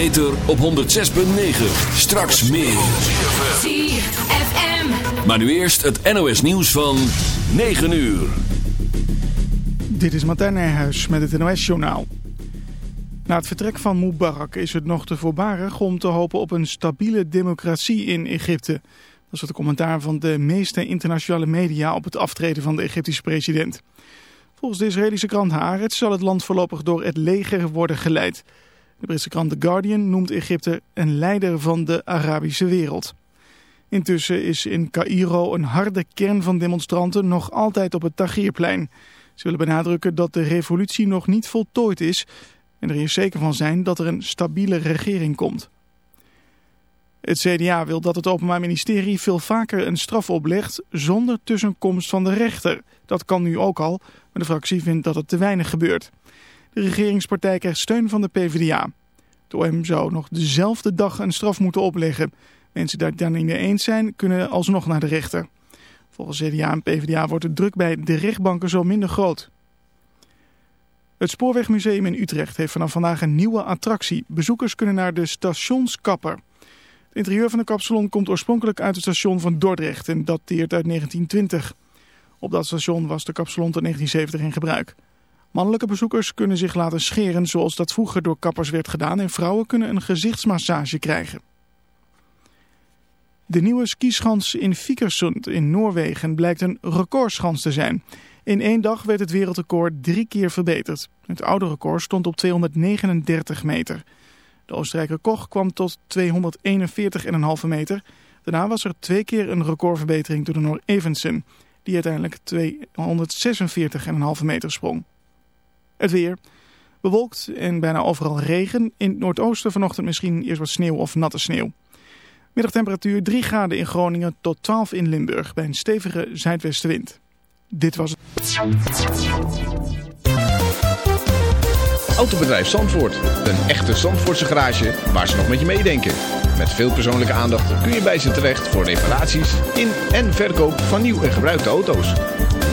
Ether op 106.9. Straks meer. ZFM. Maar nu eerst het NOS nieuws van 9 uur. Dit is Martijn Nijhuis met het NOS-journaal. Na het vertrek van Mubarak is het nog te voorbarig om te hopen op een stabiele democratie in Egypte. Dat is het commentaar van de meeste internationale media op het aftreden van de Egyptische president. Volgens de Israëlische krant Haaretz zal het land voorlopig door het leger worden geleid. De Britse krant The Guardian noemt Egypte een leider van de Arabische wereld. Intussen is in Cairo een harde kern van demonstranten nog altijd op het Tahrirplein. Ze willen benadrukken dat de revolutie nog niet voltooid is en er hier zeker van zijn dat er een stabiele regering komt. Het CDA wil dat het Openbaar Ministerie veel vaker een straf oplegt zonder tussenkomst van de rechter. Dat kan nu ook al, maar de fractie vindt dat het te weinig gebeurt. De regeringspartij krijgt steun van de PvdA. De OM zou nog dezelfde dag een straf moeten opleggen. Mensen die het daar niet mee eens zijn, kunnen alsnog naar de rechter. Volgens CDA en PvdA wordt de druk bij de rechtbanken zo minder groot. Het Spoorwegmuseum in Utrecht heeft vanaf vandaag een nieuwe attractie. Bezoekers kunnen naar de stationskapper. Het interieur van de kapsalon komt oorspronkelijk uit het station van Dordrecht en dateert uit 1920. Op dat station was de kapsalon tot 1970 in gebruik. Mannelijke bezoekers kunnen zich laten scheren zoals dat vroeger door kappers werd gedaan en vrouwen kunnen een gezichtsmassage krijgen. De nieuwe skischans in Vikersund in Noorwegen blijkt een recordschans te zijn. In één dag werd het wereldrecord drie keer verbeterd. Het oude record stond op 239 meter. De Oostenrijker Koch kwam tot 241,5 meter. Daarna was er twee keer een recordverbetering door de Noor Evensen, die uiteindelijk 246,5 meter sprong. Het weer. Bewolkt en bijna overal regen. In het noordoosten vanochtend misschien eerst wat sneeuw of natte sneeuw. Middagtemperatuur 3 graden in Groningen tot 12 in Limburg bij een stevige zuidwestenwind. Dit was het. Autobedrijf Zandvoort. Een echte Zandvoortse garage waar ze nog met je meedenken. Met veel persoonlijke aandacht kun je bij ze terecht voor reparaties in en verkoop van nieuw en gebruikte auto's.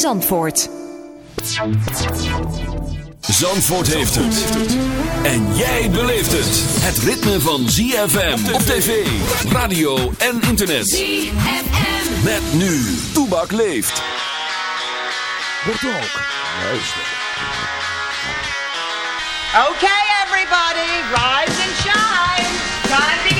Zandvoort. Zandvoort heeft het. En jij beleeft het. Het ritme van ZFM op tv, radio en internet. ZFM. Met nu. Toebak leeft. Wordt ook. Luister. Okay, everybody, rise and shine. Time to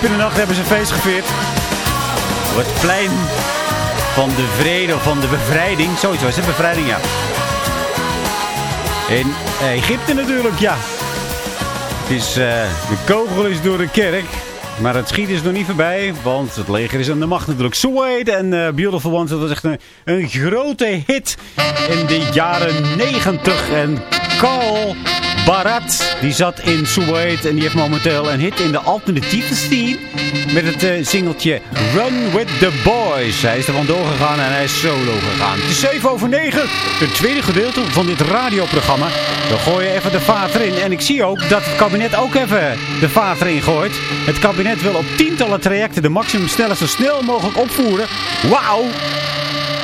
diep in de nacht hebben ze een feest gevierd. Op het plein van de vrede van de bevrijding. Zoiets was het, bevrijding, ja. In Egypte natuurlijk, ja. Het is, eh, de kogel is door de kerk. Maar het schiet is nog niet voorbij, want het leger is aan de macht natuurlijk. Suede en eh, Beautiful Ones, dat was echt een, een grote hit in de jaren 90. En Carl Barat, die zat in Suede en die heeft momenteel een hit in de alternatieve scene. Met het eh, singeltje Run With The Boys. Hij is er vandoor gegaan en hij is solo gegaan. Het is 7 over 9, het tweede gedeelte van dit radioprogramma. We gooien even de vaat erin. En ik zie ook dat het kabinet ook even de vaat erin gooit. Het kabinet wil op tientallen trajecten de maximumsnelheid zo snel mogelijk opvoeren. Wauw!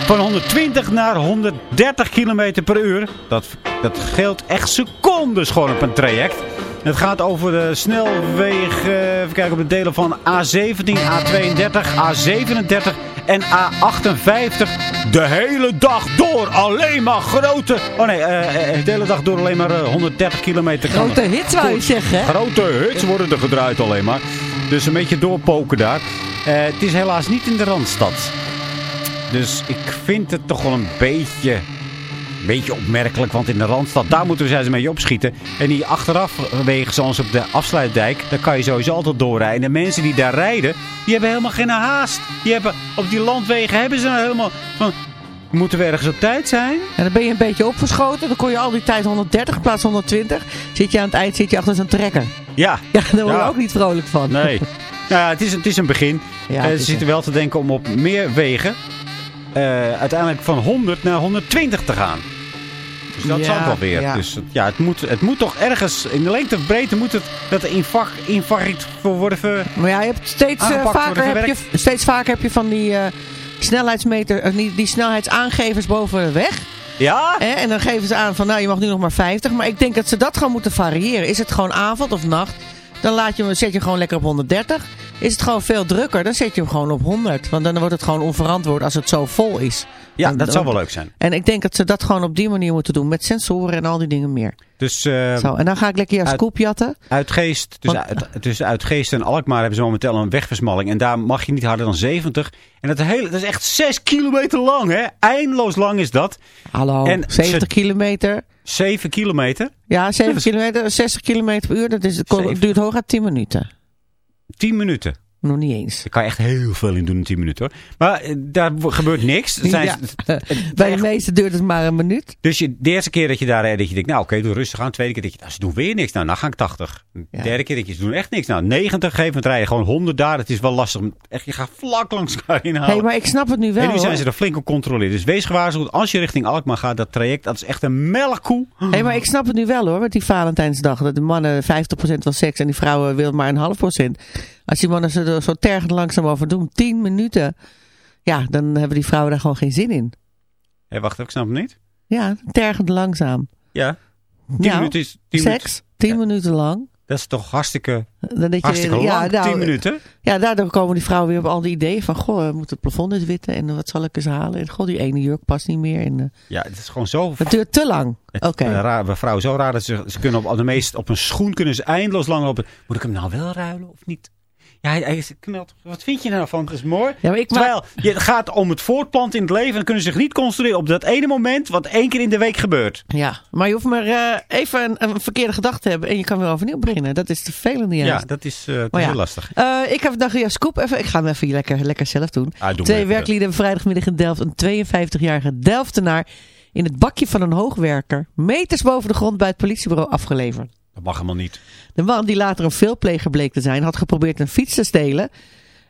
Van 120 naar 130 km per uur. Dat, dat geldt echt secondes gewoon op een traject. Het gaat over de snelwegen, eh, even kijken op de delen van A17, A32, A37 en A58. De hele dag door alleen maar grote... Oh nee, eh, eh, de hele dag door alleen maar eh, 130 kilometer. kan Grote hits wou je zeggen? Grote hits worden er gedraaid alleen maar. Dus een beetje doorpoken daar. Eh, het is helaas niet in de Randstad. Dus ik vind het toch wel een beetje, een beetje opmerkelijk. Want in de Randstad, daar moeten we ze beetje opschieten. En die achterafwegen zoals op de afsluitdijk, daar kan je sowieso altijd doorrijden. En de mensen die daar rijden, die hebben helemaal geen haast. Die hebben, op die landwegen hebben ze nou helemaal van... Moeten we ergens op tijd zijn? En dan ben je een beetje opgeschoten. Dan kon je al die tijd 130 in plaats van 120. Zit je aan het eind zit je achter zo'n trekker. Ja. Ja, daar word je Ja. ook niet vrolijk van. Nee. Nou ja, het is, het is een begin. Ja, Eh, ze zitten wel te denken om op meer wegen eh, uiteindelijk van 100 naar 120 te gaan. Dus dat Ja, zal wel weer. ja. Dus het- ja, het moet, het moet toch ergens in de lengte of breedte moet het dat er voor worden ver... Maar ja, je hebt steeds, eh, vaker heb je, steeds vaker heb je van die eh, snelheidsmeter, die, die snelheidsaangevers boven de weg. Ja? Hè? En dan geven ze aan van nou je mag nu nog maar 50. Maar ik denk dat ze dat gewoon moeten variëren. Is het gewoon avond of nacht? Dan laat je, zet je gewoon lekker op 130. Is het gewoon veel drukker, dan zet je hem gewoon op 100. Want dan wordt het gewoon onverantwoord als het zo vol is. Ja, En dat zou wel leuk zijn. En ik denk dat ze dat gewoon op die manier moeten doen. Met sensoren en al die dingen meer. Dus eh, Zo, en dan ga ik lekker jouw uit- scoop jatten. Uitgeest, tussen, Want- uit, Uitgeest en Alkmaar hebben ze momenteel een wegversmalling. En daar mag je niet harder dan 70. En dat, hele, dat is echt 6 kilometer lang, hè? Eindeloos lang is dat. Hallo, En 70 ze- kilometer. 7 kilometer. Ja, 7 Dat is- kilometer, 60 kilometer per uur. Dat is, duurt hooguit 10 minuten. 10 minuten. Nog niet eens. Daar kan je echt heel veel in doen in 10 minuten hoor. Maar eh, daar gebeurt niks. Zijn, Ja. Bij de meeste duurt het maar een minuut. Dus je, de eerste keer dat je daar rijdt, dat je denkt, nou oké, doe rustig aan. De tweede keer dat je, nou, ze doen weer niks. Nou, dan ga ik 80. De Ja. derde keer dat je, ze doen echt niks. Nou, 90 geven het rijden. Gewoon 100 daar. Het is wel lastig. Echt, je gaat vlak langs elkaar inhalen. Hé, maar ik snap het nu wel en nu zijn hoor. ze er flink op controleren. Dus wees gewaarschuwd. Als je richting Alkmaar gaat, dat traject, dat is echt een melkkoe. Hé, maar ik snap het nu wel hoor, met die Valentijnsdag. Dat de mannen 50% van seks en die vrouwen willen maar een half procent. Als die mannen ze er zo tergend langzaam over doen, 10 minuten. Ja, dan hebben die vrouwen daar gewoon geen zin in. Hé, wacht even, ik snap het niet. Ja, tergend langzaam. Ja. 10 Ja, minuten is... 10 minuten, Seks, 10 minuten lang. dat is toch hartstikke, Dan je, hartstikke ja, lang, nou, 10 minuten. Ja, daardoor komen die vrouwen weer op al die ideeën van... Goh, we moeten het plafond eens witten en wat zal ik eens halen? En goh, die ene jurk past niet meer. En, eh, Ja, het is gewoon zo... het duurt te lang. Oké. bij vrouwen zo raar dat ze, ze kunnen op, de meest, op een schoen kunnen ze eindeloos lang lopen. Moet ik hem nou wel ruilen of niet? Ja, hij, hij knelt. Wat vind je nou van? Dat is mooi. Ja, maar ik Terwijl je, het gaat om het voortplanten in het leven. En dan kunnen ze zich niet concentreren op dat ene moment wat één keer in de week gebeurt. Ja, maar je hoeft maar eh, even een, een verkeerde gedachte te hebben en je kan weer overnieuw beginnen. Dat is te vervelende Ja, juist. dat is, eh, dat is ja. heel lastig. Eh, ik heb dag jouw scoop even. Ik ga hem even lekker, lekker zelf doen. Ah, doe Twee werklieden hebben vrijdagmiddag in Delft een 52-jarige Delftenaar in het bakje van een hoogwerker meters boven de grond bij het politiebureau afgeleverd. Dat mag helemaal niet. De man die later een veelpleger bleek te zijn had geprobeerd een fiets te stelen.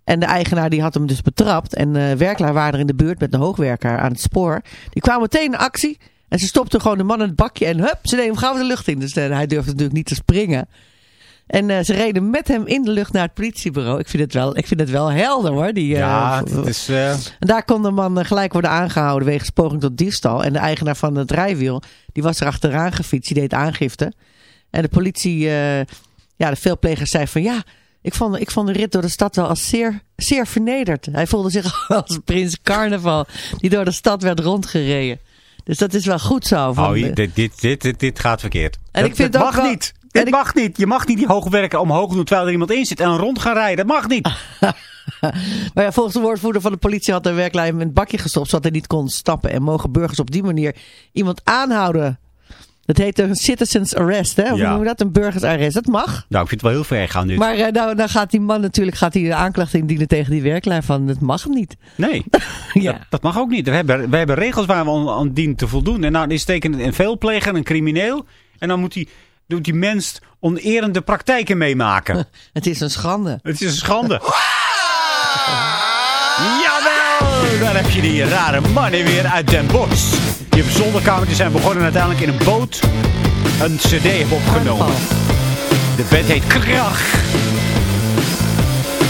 En de eigenaar die had hem dus betrapt. En de werklaar waren er in de buurt met de hoogwerker aan het spoor. Die kwamen meteen in actie. En ze stopten gewoon de man in het bakje. En hup, ze deden hem gauw de lucht in. Dus eh, hij durfde natuurlijk niet te springen. En eh, ze reden met hem in de lucht naar het politiebureau. Ik vind het wel, ik vind het wel helder hoor. Die, eh, ja, het is... eh, en daar kon de man eh, gelijk worden aangehouden wegens poging tot diefstal. En de eigenaar van het rijwiel, die was er achteraan gefietst. Die deed aangifte. En de politie, eh, ja, de veelpleger zei van ja, ik vond, ik vond de rit door de stad wel als zeer, zeer vernederd. Hij voelde zich als prins carnaval die door de stad werd rondgereden. Dus dat is wel goed zo. Van oh, dit, dit, dit, dit, dit gaat verkeerd. En dat, ik vind dat mag wel- niet. Dat mag niet. Je mag niet die hoogwerker omhoog doen terwijl er iemand in zit en rond gaan rijden. Dat mag niet. Maar ja, volgens de woordvoerder van de politie had de in het bakje gestopt zodat hij niet kon stappen. En mogen burgers op die manier iemand aanhouden. Dat heet een citizens arrest, hè? Of hoe Ja. noem je dat? Een burgersarrest. Dat mag. Nou, ik vind het wel heel ver gaan nu. Maar eh, nou, dan gaat die man natuurlijk gaat hij de aanklacht indienen tegen die werklui van het mag niet. Nee, Ja. dat, dat mag ook niet. We hebben, we hebben regels waar we aan, aan dienen te voldoen. En nou, die steken een veelpleger, een crimineel. En dan moet die, doet die mens onerende praktijken meemaken. Het is een schande. Het is een schande. Jawel! Daar heb je die rare mannen weer uit Den Bosch. Die op zolderkamertje zijn begonnen en uiteindelijk in een boot een cd hebben opgenomen. De band heet Krach.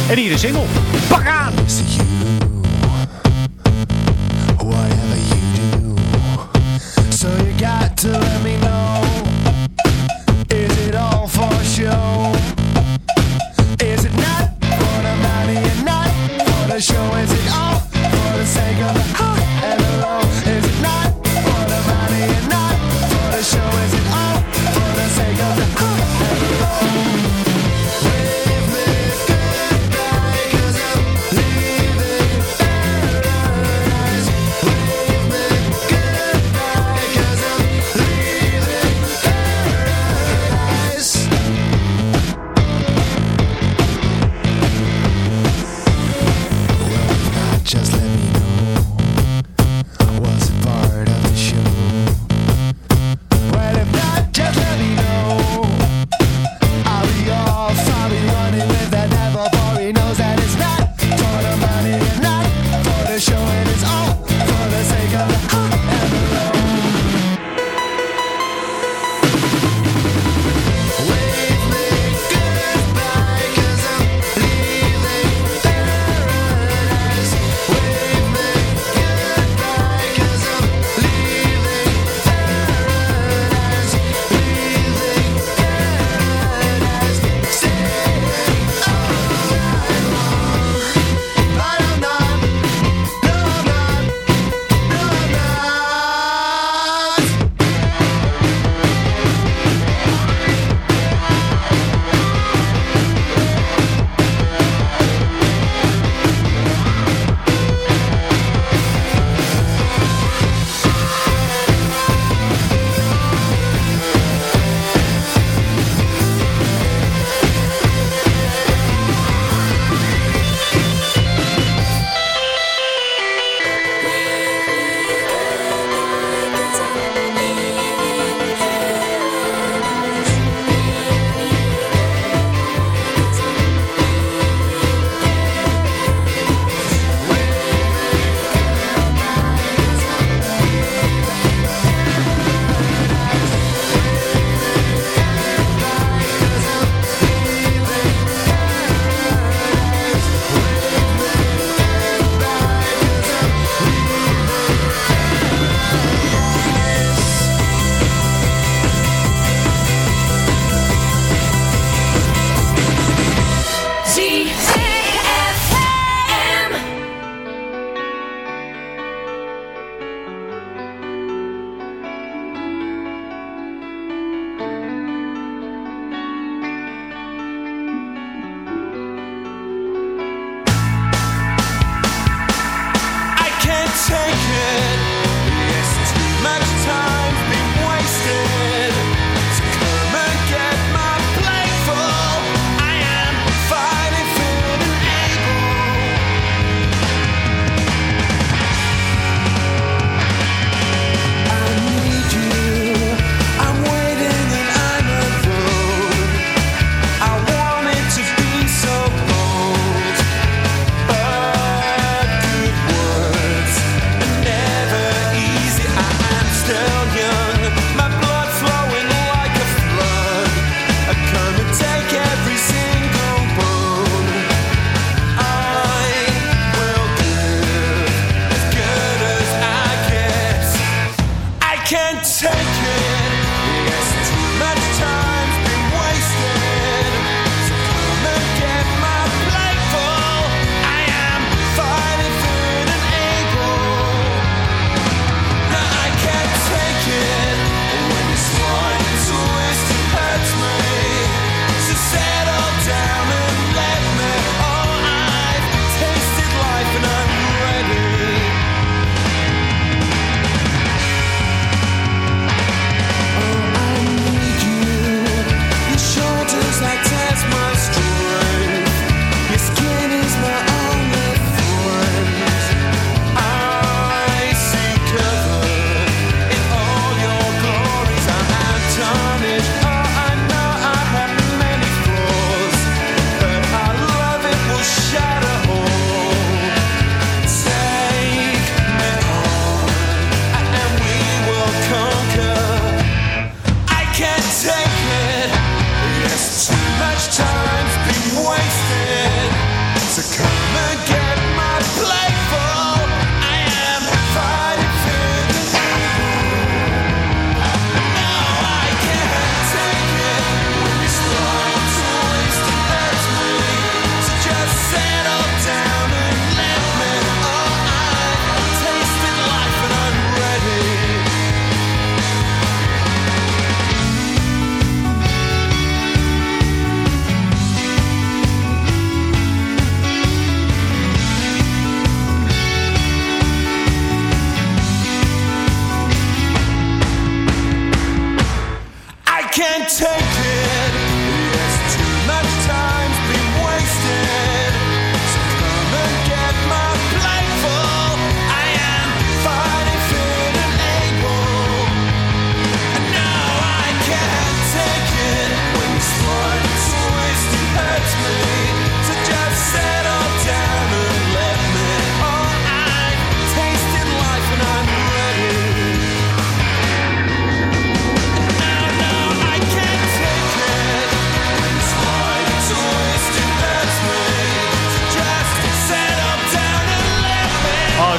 En hier de single. Pak aan! whatever you do.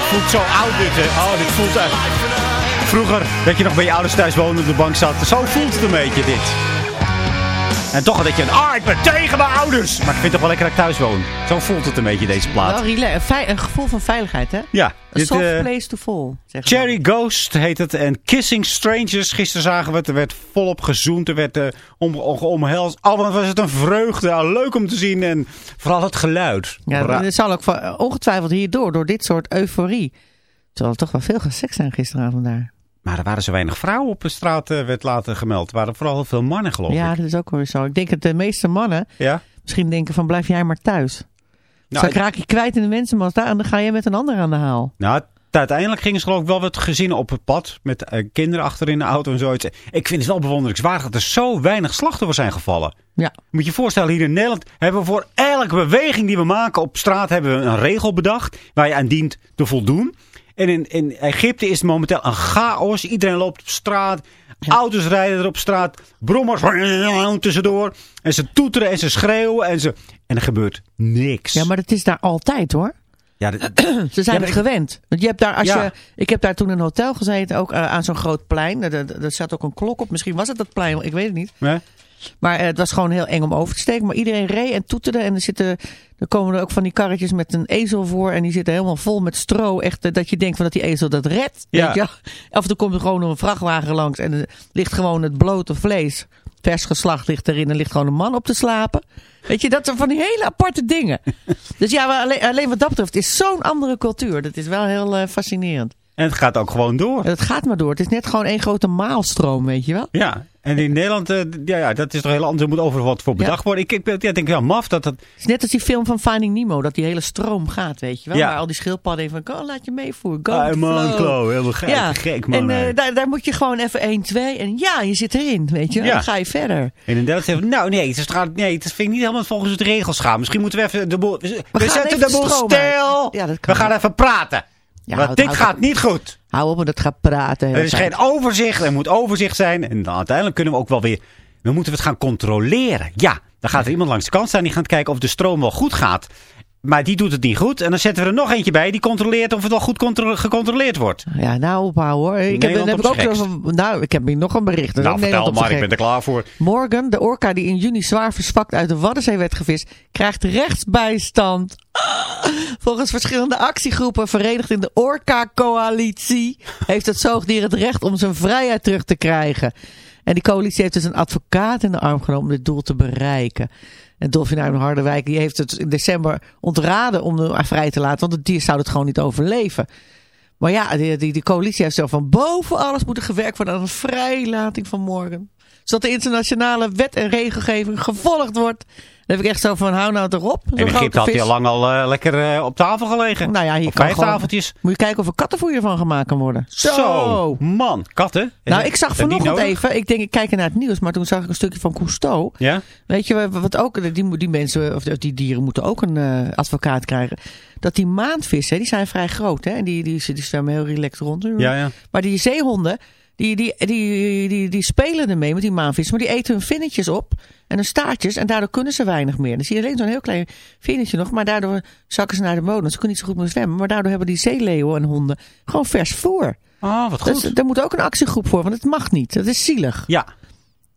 Voelt zo oud dit. Oh, voelt. Vroeger, dat je nog bij je ouders thuis woonde op de bank zat. Zo voelt het een beetje, dit. En toch dat je, ah, ik ben tegen mijn ouders. Maar ik vind het toch wel lekker dat ik thuis woon. Zo voelt het een beetje, deze plaat. Wel een, een gevoel van veiligheid, hè? Ja. Dit, soft eh, place to fall. Cherry Ghost heet het. En Kissing Strangers. Gisteren zagen we het. Er werd volop gezoend. Er werd eh, om, om, omhelst. Allemaal was het een vreugde. Ah, leuk om te zien. En vooral het geluid. Ja, het zal ook van- ongetwijfeld hierdoor, door dit soort euforie. Terwijl er toch wel veel geseks zijn gisteravond daar. Maar er waren zo weinig vrouwen op de straat, eh, werd later gemeld. Er waren vooral heel veel mannen, geloof Ja, ik. dat is ook wel zo. Ik denk dat de meeste mannen Ja? misschien denken van blijf jij maar thuis. Nou, Zo raak je kwijt in de mensenmas daar en dan ga je met een ander aan de haal. Nou, uiteindelijk gingen ze geloof ik wel wat gezinnen op het pad. Met eh, kinderen achter in de auto en zoiets. Ik vind het wel bewonderenswaardig dat er zo weinig slachtoffers zijn gevallen. Ja. Moet je je voorstellen, hier in Nederland hebben we voor elke beweging die we maken op straat hebben we een regel bedacht. Waar je aan dient te voldoen. En in, in Egypte is het momenteel een chaos. Iedereen loopt op straat. Auto's rijden er op straat. Brommers tussendoor. En ze toeteren en ze schreeuwen. En, ze, en er gebeurt niks. Ja, maar dat is daar altijd hoor. Ja, dat- Ze zijn maar het ik- gewend. Want je hebt daar, als Ja. je, ik heb daar toen in een hotel gezeten, ook eh, aan zo'n groot plein. Er, er, er zat ook een klok op. Misschien was het dat plein, ik weet het niet. hè? Maar eh, het was gewoon heel eng om over te steken. Maar iedereen reed en toeterde. En er, zitten, er komen er ook van die karretjes met een ezel voor. En die zitten helemaal vol met stro. Echt eh, dat je denkt van dat die ezel dat redt. Ja. Weet je? wel. Af en toe komt er gewoon een vrachtwagen langs. En er ligt gewoon het blote vlees. Vers geslacht ligt erin. En ligt gewoon een man op te slapen. Weet je, dat zijn van die hele aparte dingen. dus ja, alleen, alleen wat dat betreft het is zo'n andere cultuur. Dat is wel heel eh, fascinerend. En het gaat ook gewoon door. En het gaat maar door. Het is net gewoon één grote maalstroom, weet je wel. Ja, en in Nederland, eh, ja, ja, dat is toch heel anders. Er moet overal wat voor bedacht worden. Ik, ik ja, denk wel maf dat dat... Het is net als die film van Finding Nemo, dat die hele stroom gaat, weet je wel. Ja. Waar al die schildpadden van, oh, laat je meevoeren. Go Ah, man. Klo, helemaal gek, Ja, gek man. en eh, daar, daar moet je gewoon even 1, 2 en ja, je zit erin, weet je wel. Ja. Dan ga je verder. En in Nederland zeggen nou nee, het, gaat- nee, het vind ik niet helemaal volgens de regels gaan. Misschien moeten we even de boel... We, zetten de boel stil. Ja, dat kan we gaan even praten. Ja, Want houd- dit houd gaat niet goed. Hou op met het gaan praten. Er is tijd. geen overzicht. Er moet overzicht zijn. En dan uiteindelijk kunnen we ook wel weer... Dan moeten we het gaan controleren. Ja, dan gaat er iemand langs de kant staan. Die gaat kijken of de stroom wel goed gaat. Maar die doet het niet goed. En dan zetten we er nog eentje bij. Die controleert of het wel goed contro- gecontroleerd wordt. Ja, nou ophouden hoor. Ik heb, Nederland dan heb op ik ook nog, nou, ik heb hier nog een bericht. Nou, vertel maar. Ik ben er klaar voor. Morgan, de orka die in juni zwaar verzwakt uit de Waddenzee werd gevist, krijgt rechtsbijstand. Volgens verschillende actiegroepen verenigd in de Orca-coalitie heeft het zoogdier het recht om zijn vrijheid terug te krijgen. En die coalitie heeft dus een advocaat in de arm genomen om dit doel te bereiken. En Dolfinarium Harderwijk die heeft het in december ontraden om hem vrij te laten, want het dier zou het gewoon niet overleven. Maar ja, die, die, coalitie heeft zelf van boven alles moeten gewerkt worden aan een vrijlating van morgen. Zodat de internationale wet en regelgeving gevolgd wordt. Dan heb ik echt zo van, hou nou toch op. In Egypte had hij al lang al eh, lekker eh, op tafel gelegen. Nou ja, hier kan gewoon- tafeltjes. Moet je kijken of er kattenvoer van gemaakt kan worden. Zo, man. Katten? Nou, ik zag vanochtend even, ik denk ik kijk naar het nieuws, maar toen zag ik een stukje van Cousteau. Ja? Weet je wat ook, die, die mensen, of die dieren moeten ook een eh, advocaat krijgen. Dat die maandvissen, die zijn vrij groot hè. En die, die, die zwemmen heel relaxed rond. Ja, ja. Maar die zeehonden, die, die, die, die, die spelen ermee met die maanvissen. Maar die eten hun vinnetjes op en hun staartjes. En daardoor kunnen ze weinig meer. Dan zie je alleen zo'n heel klein vinnetje nog. Maar daardoor zakken ze naar de bodem. Ze kunnen niet zo goed meer zwemmen. Maar daardoor hebben die zeeleeuwen en honden gewoon vers voer. Oh, wat goed. Daar moet ook een actiegroep voor. Want het mag niet. Dat is zielig. Ja.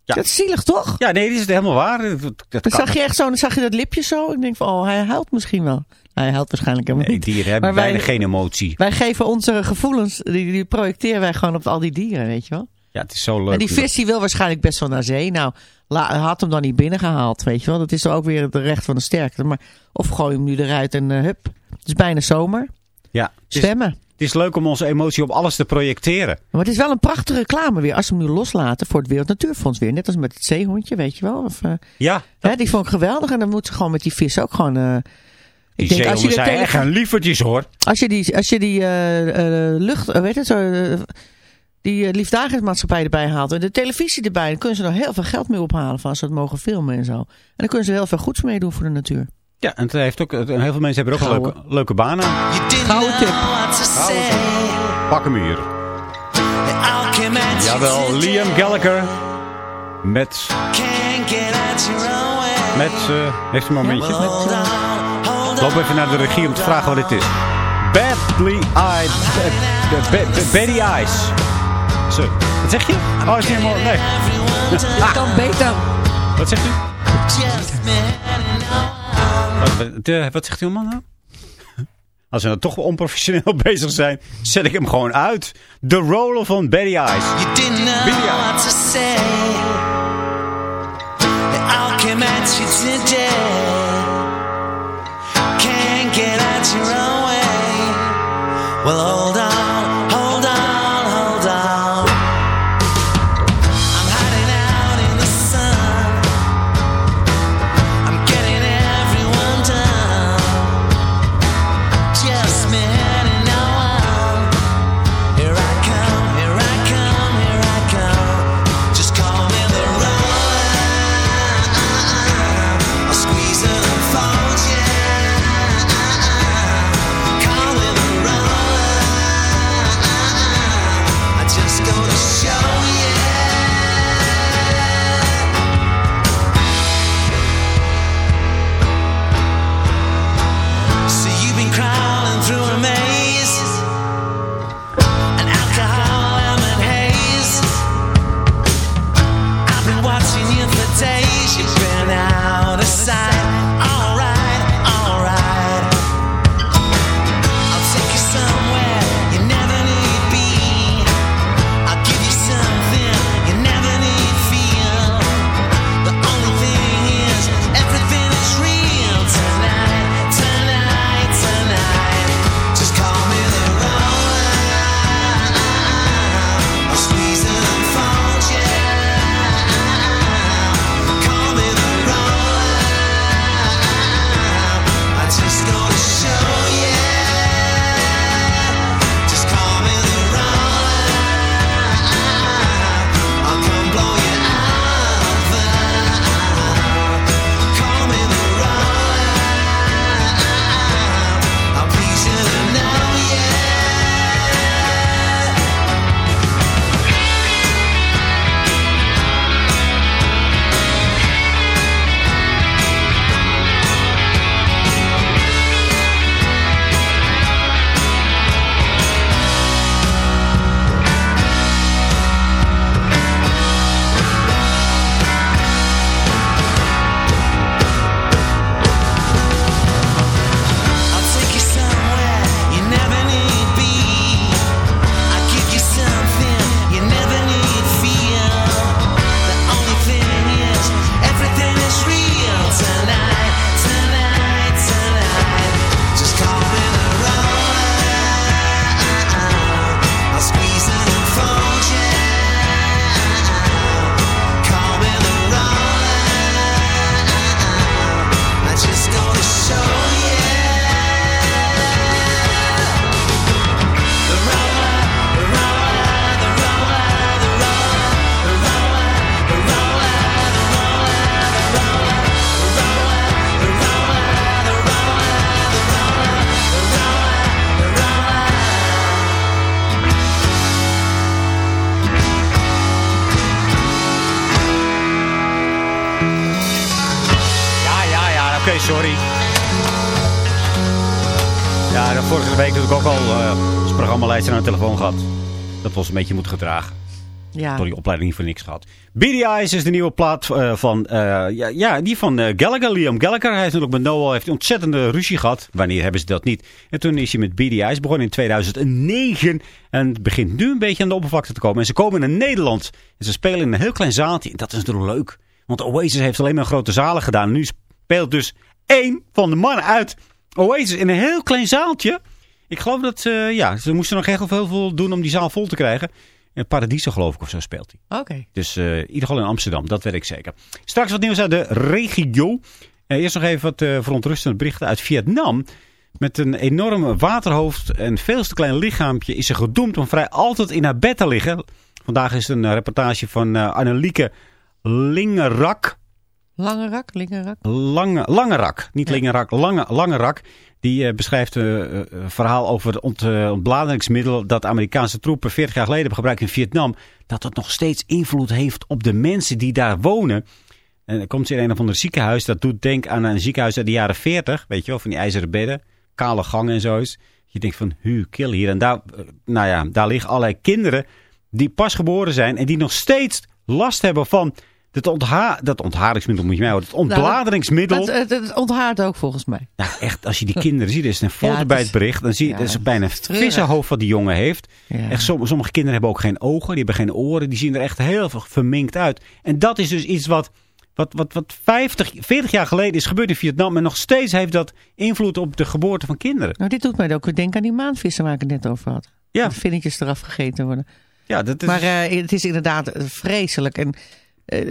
Ja. Dat is zielig toch? Ja, nee, dit is helemaal waar. Dat, dat Dan zag je echt zo, dan zag je dat lipje zo. Ik denk van, oh, hij huilt misschien wel. Hij huilt waarschijnlijk helemaal Nee, niet. dieren hebben Maar wij- bijna geen emotie. Wij geven onze gevoelens, die, die projecteren wij gewoon op al die dieren, weet je wel. Ja, het is zo leuk. En die vis die wil waarschijnlijk best wel naar zee. Nou, had hem dan niet binnengehaald, weet je wel. Dat is ook weer het recht van de sterkte. Maar, of gooi hem nu eruit en eh, hup. Het is bijna zomer. Ja, het is, Zwemmen. het is leuk om onze emotie op alles te projecteren. Maar het is wel een prachtige reclame weer. Als ze hem nu loslaten voor het Wereld Natuurfonds weer. Net als met het zeehondje, weet je wel. Of, eh, Ja, hè, die vond ik geweldig. En dan moet ze gewoon met die vis ook gewoon... eh, ik denk, als je, zijn echt een lievertjes hoor. als je die, als je die eh, eh, lucht, eh, weet het, zo, die uh, liefdadigheidsmaatschappij erbij haalt en de televisie erbij, dan kunnen ze er heel veel geld mee ophalen van als ze het mogen filmen en zo. En dan kunnen ze heel veel goeds mee doen voor de natuur. Ja, en het heeft ook, heel veel mensen hebben er ook leuke, leuke banen. Gouden tip. Pak hem hier. Jawel, Liam Gallagher. Met, met, heeft een momentje. Ik loop even naar de regie om te vragen wat dit is. Badly Eyed. Betty Eyes. Zo. Wat zeg je? Oh, is niet helemaal... Nee. Dat kan beter. Wat zegt u? Wat, de- wat zegt uw man nou? Als we nou toch onprofessioneel bezig zijn, zet ik hem gewoon uit. The Roller van Betty Eyes. You didn't know Billy Eyes. what to say. They all came at you today. Well, ons een beetje moeten gedragen. Ja. Door die opleiding niet voor niks gehad. Beady Eyes is de nieuwe plaat eh, van, eh, ja, ja, die van eh, Gallagher. Liam Gallagher. Hij heeft natuurlijk met Noel heeft ontzettende ruzie gehad. Wanneer hebben ze dat niet? En toen is hij met Beady Eyes begonnen in 2009. En het begint nu een beetje aan de oppervlakte te komen. En ze komen naar Nederland. En ze spelen in een heel klein zaaltje. En dat is natuurlijk leuk. Want Oasis heeft alleen maar grote zalen gedaan. Nu speelt dus één van de mannen uit Oasis in een heel klein zaaltje. Ik geloof dat, ja, ze moesten nog heel veel doen om die zaal vol te krijgen. In Paradiso geloof ik of zo speelt hij. Oké. Dus eh, in ieder geval in Amsterdam, dat weet ik zeker. Straks wat nieuws uit de regio. Eh, eerst nog even wat eh, verontrustende berichten uit Vietnam. Met een enorm waterhoofd en veel te klein lichaampje is ze gedoemd om vrij altijd in haar bed te liggen. Vandaag is een reportage van Annelieke Lingerak. Lange rak, linker rak. Lange, Langerak, niet Ja. Lingerak, Lange, Langerak. Die eh, beschrijft eh, eh, een verhaal over het ont, ontbladeringsmiddel dat Amerikaanse troepen 40 jaar geleden hebben gebruikt in Vietnam. Dat het nog steeds invloed heeft op de mensen die daar wonen. En dan komt ze in een of ander ziekenhuis. Dat doet denk aan een ziekenhuis uit de jaren 40. Weet je wel, van die ijzeren bedden. Kale gangen en zo is. Je denkt van, hu, kill hier. En daar, nou ja, daar liggen allerlei kinderen die pas geboren zijn en die nog steeds last hebben van dat, ontha dat ontharingsmiddel, moet je mij houden, het ontbladeringsmiddel. Nou, Het, het, het onthaart ook volgens mij. Ja, echt, als je die kinderen ziet, er is een foto Ja, het bij is- het bericht, dan zie je, ja, dat is bijna een vissenhoofd wat die jongen heeft. Ja. Echt, som- sommige kinderen hebben ook geen ogen, die hebben geen oren, die zien er echt heel verminkt uit. En dat is dus iets wat, wat, wat, wat 50, 40 jaar geleden is gebeurd in Vietnam en nog steeds heeft dat invloed op de geboorte van kinderen. Nou, dit doet mij ook denken aan die maanvissen waar ik het net over had. Ja. Dat vinnetjes eraf gegeten worden. Ja, dat is... Maar eh, het is inderdaad eh, vreselijk. En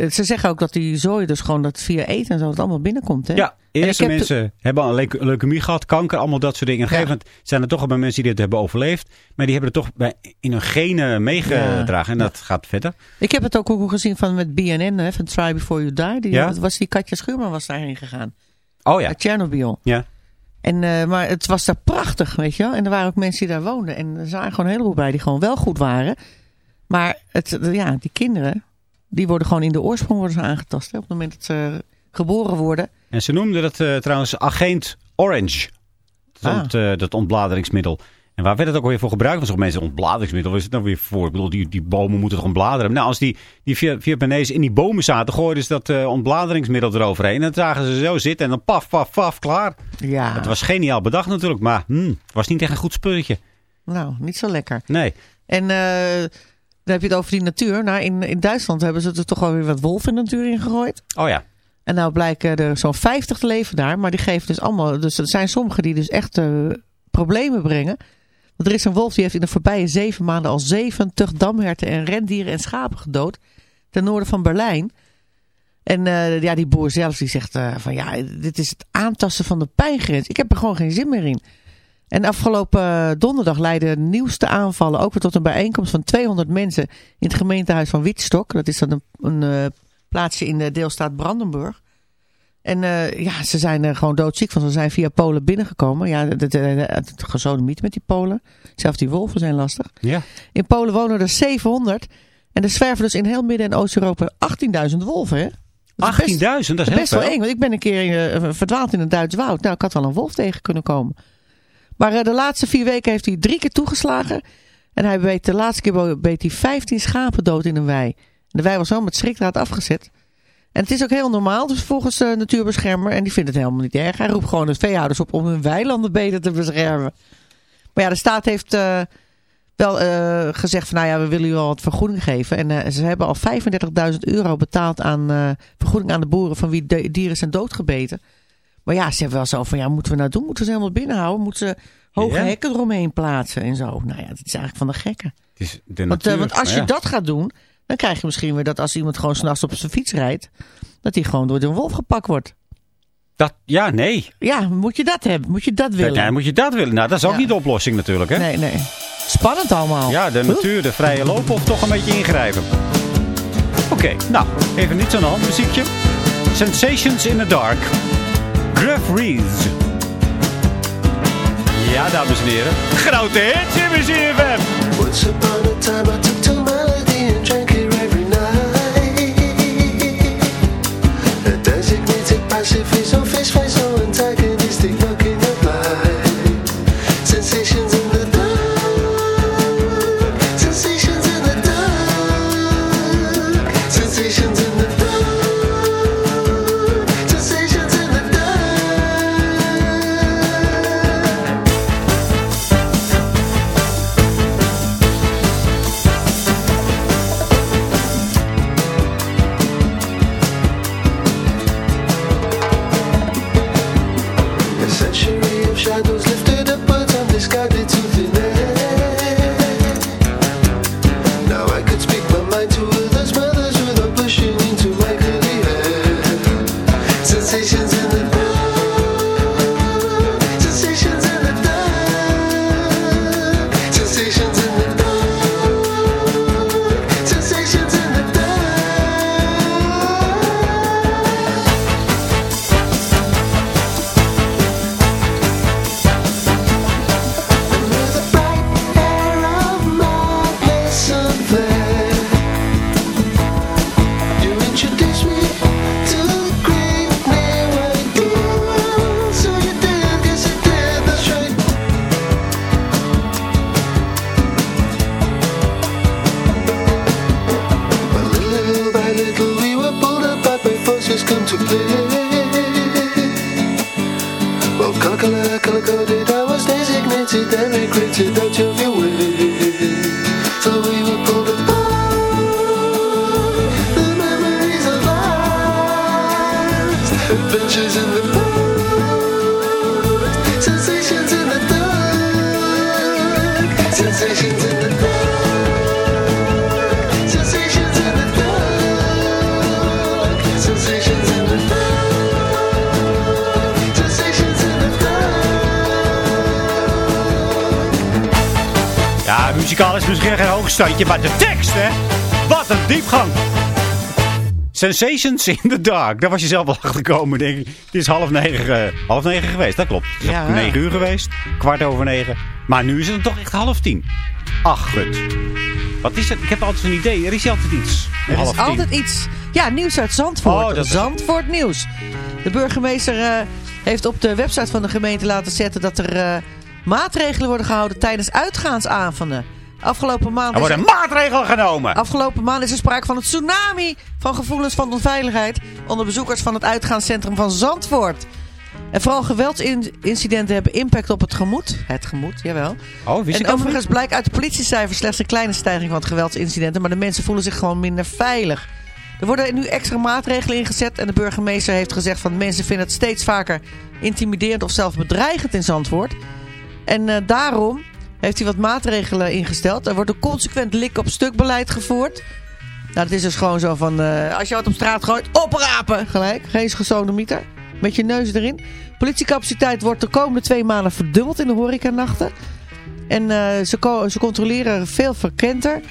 ze zeggen ook dat die zooi dus gewoon dat via eten en zo het allemaal binnenkomt. Hè? Ja, eerste heb mensen hebben al leuke- leukemie gehad, kanker, allemaal dat soort dingen. En op een gegeven moment zijn er toch al bij mensen die dit hebben overleefd. Maar die hebben het toch bij, in hun genen meegedragen. En dat gaat verder. Ik heb het ook ook gezien van met BNN, hè, van Try Before You Die. Die, Ja? dat was die Katja Schuurman was daarheen gegaan. Oh ja. Uit Chernobyl. ja. En, eh, maar het was daar prachtig, weet je wel. En er waren ook mensen die daar woonden. En er waren gewoon een heleboel bij die gewoon wel goed waren. Maar het, ja, die kinderen, die worden gewoon in de oorsprong worden ze aangetast. Hè, op het moment dat ze geboren worden. En ze noemden dat eh, trouwens agent Orange. Dat, Ah. ont- eh, dat ontbladeringsmiddel. En waar werd het ook alweer voor gebruikt? Want sommige mensen, ontbladeringsmiddel, is het nou weer voor? Ik bedoel, die, die bomen moeten toch ontbladeren? Nou, als die, die Vietnamezen in die bomen zaten, gooiden ze dat eh, ontbladeringsmiddel eroverheen. En dan zagen ze zo zitten en dan paf, paf, paf, klaar. Ja, Het was geniaal bedacht natuurlijk, maar hmm, het was niet echt een goed spulletje. nou, niet zo lekker. Nee. En dan heb je het over die natuur. Nou, in, in Duitsland hebben ze er toch wel weer wat wolven in de natuur ingegooid. Oh ja. En nou blijken er zo'n 50 te leven daar. Maar die geven dus allemaal... Dus er zijn sommigen die dus echt eh, problemen brengen. Want er is een wolf die heeft in de voorbije zeven maanden al 70 damherten en rendieren en schapen gedood. Ten noorden van Berlijn. En eh, ja, die boer zelf die zegt eh, van ja, dit is het aantasten van de pijngrens. Ik heb er gewoon geen zin meer in. En afgelopen eh, donderdag leidden de nieuwste aanvallen ook weer tot een bijeenkomst van 200 mensen in het gemeentehuis van Wietstok. Dat is dan een, een eh, plaatsje in de deelstaat Brandenburg. En eh, ja, ze zijn er gewoon doodziek van. Ze zijn via Polen binnengekomen. Ja, het, gezodemiet met die Polen. Zelfs die wolven zijn lastig. Ja. In Polen wonen er 700. En er zwerven dus in heel Midden- en Oost-Europa 18.000 wolven. Hè? Dat is 18.000, best- dat is dat heel best wel eng. Want ik ben een keer eh, verdwaald in een Duits woud. Nou, ik had wel een wolf tegen kunnen komen. Maar eh, de laatste vier weken heeft hij drie keer toegeslagen. En hij beet, de laatste keer beet hij 15 schapen dood in een wei. De wei was wel met schrikdraad afgezet. En het is ook heel normaal, dus volgens de natuurbeschermer. En die vindt het helemaal niet erg. Hij roept gewoon de veehouders op om hun weilanden beter te beschermen. Maar ja, de staat heeft eh, wel eh, gezegd van nou ja, we willen u al wat vergoeding geven. En eh, ze hebben al 35.000 euro betaald aan eh, vergoeding aan de boeren van wie dieren zijn doodgebeten. Maar ja, ze hebben wel zo van ja, moeten we nou doen? Moeten we ze helemaal binnenhouden? Moeten ze hoge Ja. hekken eromheen plaatsen en zo? Nou ja, dat is eigenlijk van de gekken. Het is de Want, eh, natuur, want als je ja. dat gaat doen, dan krijg je misschien weer dat als iemand gewoon s'nachts op zijn fiets rijdt, dat hij gewoon door de wolf gepakt wordt. Dat, ja, nee. Ja, moet je dat hebben? Moet je dat willen? Ja, moet je dat willen? Nou, dat is ook Ja. niet de oplossing natuurlijk, hè? Nee, nee. Spannend allemaal. Ja, de natuur, de vrije loop of toch een beetje ingrijpen. Oké, nou, even niets aan de hand. Muziekje. Sensations in the Dark. Reeves. Ja, dames en heren. Grote hits in mijn ZFM. Once upon a time I took to melody and drank it every night. A designated pacifist on face come to play. Well, color, color coded, I was designated and recruited out of misschien geen hoogstandje, maar de tekst, hè? Wat een diepgang. Sensations in the Dark. Daar was je zelf wel achter gekomen, denk ik. Het is half negen, eh, half negen geweest, dat klopt. Het is Ja. negen uur geweest, kwart over negen. Maar nu is het toch echt half tien. Ach, gut. Wat is het? Ik heb altijd een idee. Er is altijd iets. Er is altijd iets. Ja, nieuws uit Zandvoort. Oh, dat is- Zandvoort nieuws. De burgemeester eh, heeft op de website van de gemeente laten zetten dat er eh, maatregelen worden gehouden tijdens uitgaansavonden. Afgelopen maand, Er is worden er, maatregelen genomen. afgelopen maand is er sprake van een tsunami van gevoelens van onveiligheid onder bezoekers van het uitgaanscentrum van Zandvoort. En vooral geweldsincidenten hebben impact op het gemoed. Het gemoed, jawel. Oh, wist En overigens blijkt uit de politiecijfers slechts een kleine stijging van het geweldsincidenten. Maar de mensen voelen zich gewoon minder veilig. Er worden nu extra maatregelen ingezet. En de burgemeester heeft gezegd van mensen vinden het steeds vaker intimiderend of zelfs bedreigend in Zandvoort. En eh, daarom heeft hij wat maatregelen ingesteld. Er wordt een consequent lik-op-stuk beleid gevoerd. Nou, dat is dus gewoon zo van... eh, als je wat op straat gooit, oprapen gelijk. Geen gesodemieter. Met je neus erin. Politiecapaciteit wordt de komende twee maanden verdubbeld in de horecanachten. En eh, ze, co- ze controleren veel frequenter.